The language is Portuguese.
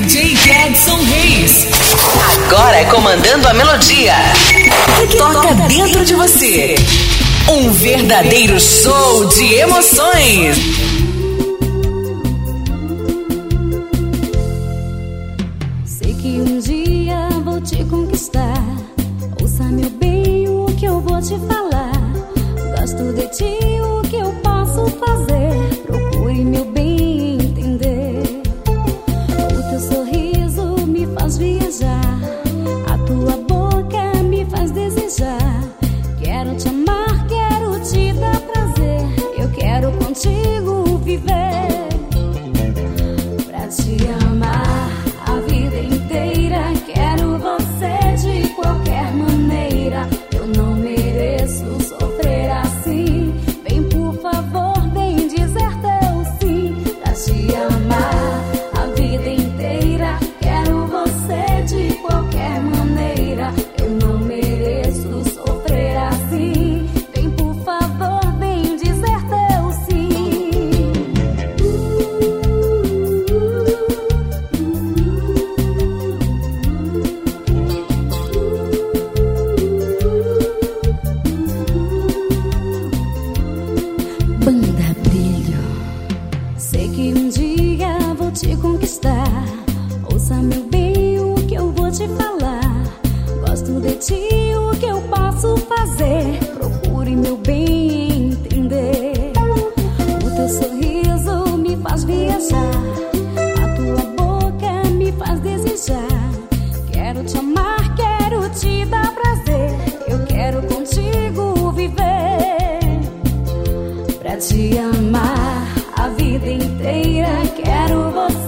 DJ Jackson Reis. Agora é comandando a melodia. Que toca dentro de você. Um verdadeiro show de emoções. Sei que um dia vou te conquistar. Ouça, meu bem, o que eu vou te falar. Gosto de ti. meu bem, o que eu vou te falar? Gosto de ti, o que eu posso fazer? Procure, meu bem, entender. O teu sorriso me faz viajar, a tua boca me faz desejar. Quero te amar, quero te dar prazer. Eu quero contigo viver. Pra te amar a vida inteira, quero você.